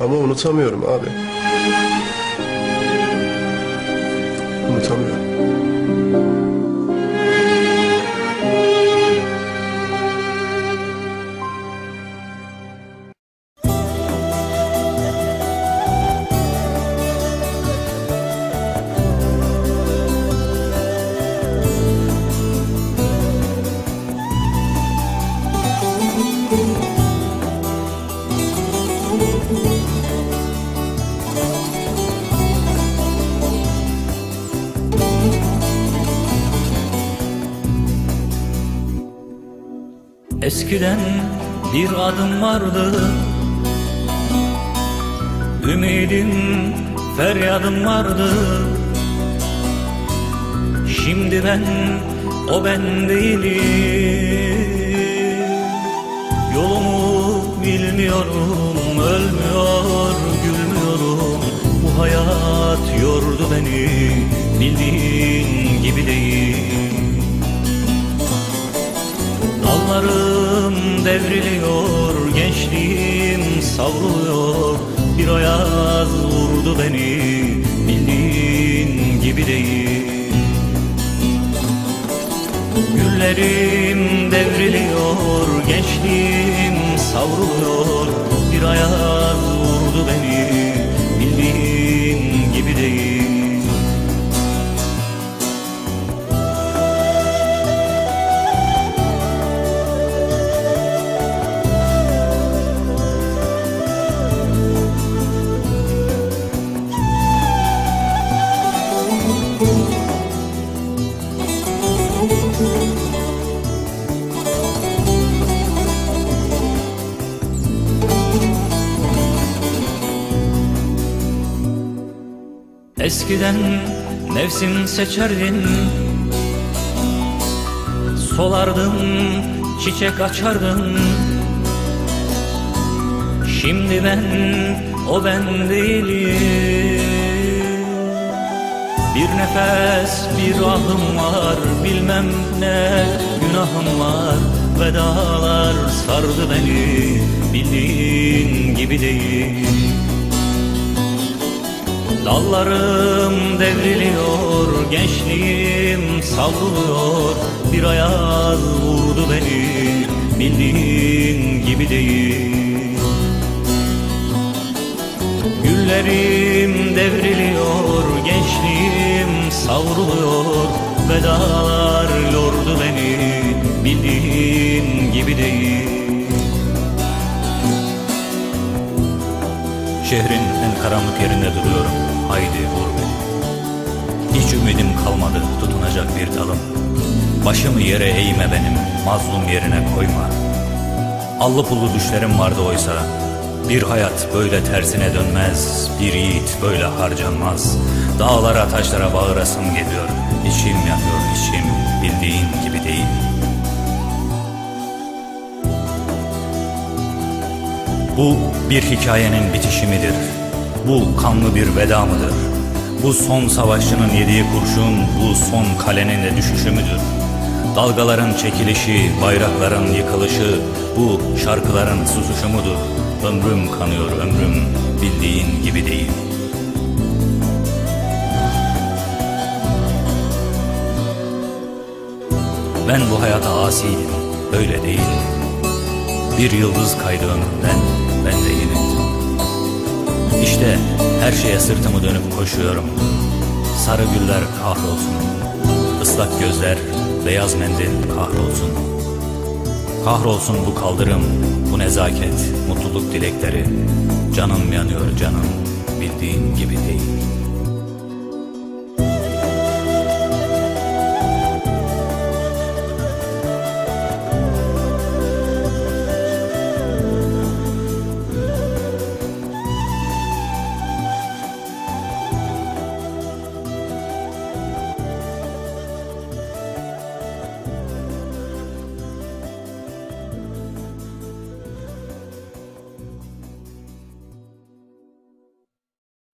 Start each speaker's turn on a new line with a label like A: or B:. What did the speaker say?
A: Ama unutamıyorum abi. Unutamıyorum.
B: Eskiden bir adım vardı. Ümidim, feryadım vardı. Şimdi ben, o ben değilim. Yolumu bilmiyorum, ölmüyor, gülmüyorum. Bu hayat yordu beni, bildiğin gibi değil Dallarım devriliyor, gençliğim savruluyor. Bir ayaz vurdu beni, bildiğin gibi değil. Güllerim devriliyor, gençliğim savruluyor. Bir ayaz vurdu beni, bildiğin Eskiden nefsin seçerdin Solardın, çiçek açardın. Şimdi ben, o ben değilim. Bir nefes, bir ahım var Bilmem ne günahım var. Vedalar sardı beni Bildiğin gibi değil Dallarım devriliyor, gençliğim savruluyor. Bir ayaz vurdu beni, bildiğin gibi değil. Güllerim devriliyor, gençliğim savruluyor. Vedalar yordu beni, bildiğin gibi değil. Şehrin en karanlık yerinde duruyorum Haydi vur beni. Hiç ümidim kalmadı tutunacak bir dalım. Başımı yere eğme benim Mazlum yerine koyma. Allı pullu düşlerim vardı oysa Bir hayat böyle tersine dönmez Bir yiğit böyle harcanmaz. Dağlara taşlara bağırasım geliyor İçim yanıyor içim Bildiğin gibi değil. Bu bir hikayenin bitişi midir? Bu kanlı bir veda mıdır? Bu son savaşçının yediği kurşun, bu son kalenin de düşüşü müdür? Dalgaların çekilişi, bayrakların yıkılışı, bu şarkıların susuşu mudur? Ömrüm kanıyor ömrüm, bildiğin gibi değil. Ben bu hayata asiydim, öyle değil. Bir yıldız kaydı ömrümden, ben de. İşte her şeye sırtımı dönüp koşuyorum. Sarı güller kahrolsun, ıslak gözler, beyaz mendil kahrolsun. Kahrolsun bu kaldırım, bu nezaket, mutluluk dilekleri. Canım yanıyor canım, bildiğin gibi değil.